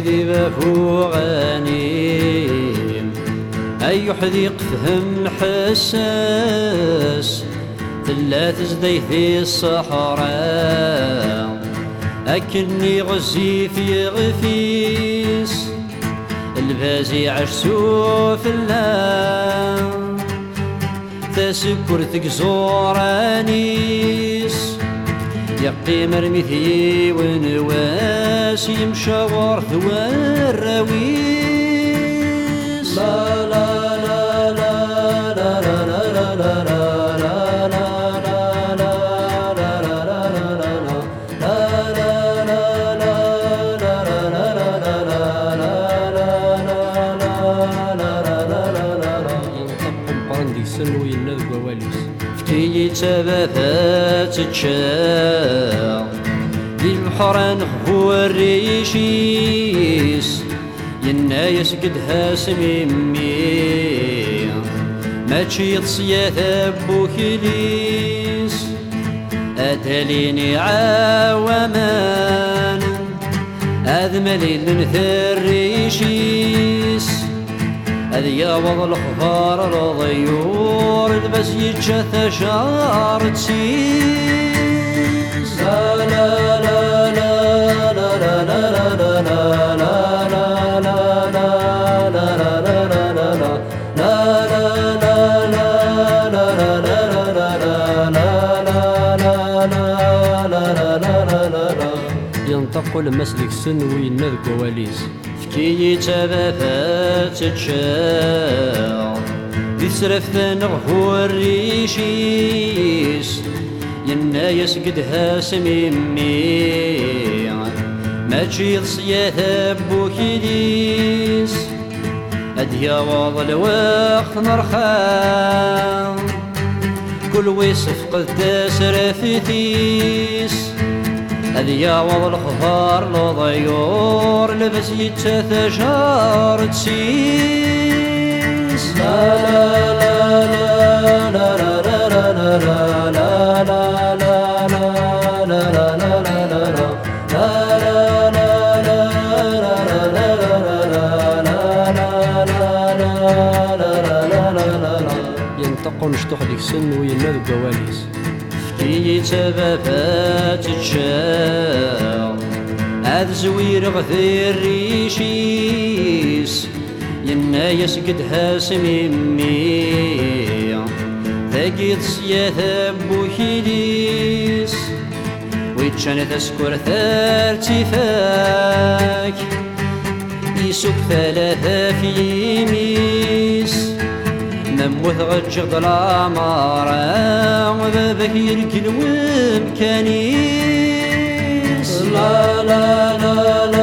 ذي بفوغانيم أي حذيق فهم حساس تلا تزدي في الصحراء. أكني غزي في غفيس البازي عشسو في اللام. تسكر تكزور انيس يقيم رميثي ونواس يمشى ورث والراويس لا لا ينا ذقوا واليس فتيي الريشيس ينا قد هاسمي مي ماشي تصيا ثبو كليس اتاليني عوامان أذملي لنثر ريشيس هذ ياوض الخفار الضيور البس يتشث شعر تسيس لا لا لا لا لا لا لا لا لا لا ينطق المسلك سن وينذ وواليس تيتبثات تشاع يسرف هو الريشيس ينا يسقدها سمي مي ماشي تصياها بوكيديس أديا واض الوقت نرخام كل ويصف قد تسرى ثيس. وضع الخفار لو ضيور لبس يتشاث شهر تسيس لا لا لا لا لا لا لا لا لا لا لا ينطق مشطوح ديك سن وينذ وواليس كي تبابات تشاو هذا زوير غثير ريشيس ينا يسقد هاسم مي ثقيت صيا ثبو كيليس ويتشان تسكر ثار يسوق ثلاثة في دم وثغج ظلامار وبابك يلقي الويب كانيس لا لا لا, لا